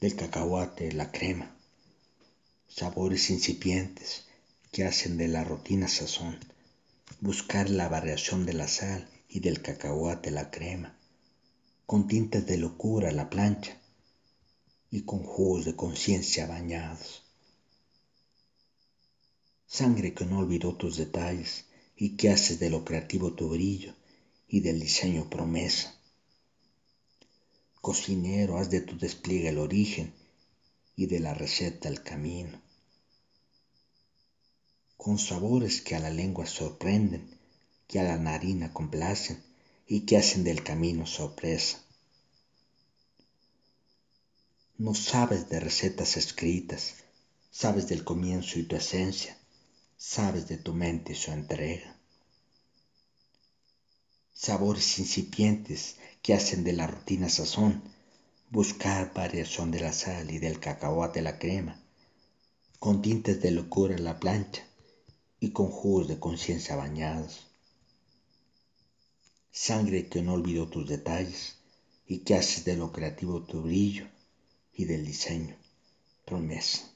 del cacahuate, la crema, sabores incipientes que hacen de la rutina sazón, buscar la variación de la sal y del cacahuate, la crema, con tintes de locura la plancha y con jugos de conciencia bañados. Sangre que no olvidó tus detalles y que haces de lo creativo tu brillo y del diseño promesa. Cocinero, haz de tu despliegue el origen y de la receta el camino. Con sabores que a la lengua sorprenden, que a la narina complacen y que hacen del camino sorpresa. No sabes de recetas escritas, sabes del comienzo y tu esencia, sabes de tu mente y su entrega sabores incipientes que hacen de la rutina sazón, buscar variación de la sal y del cacahuate la crema, con tintes de locura la plancha y con jugos de conciencia bañados. Sangre que no olvidó tus detalles y que haces de lo creativo tu brillo y del diseño promesa.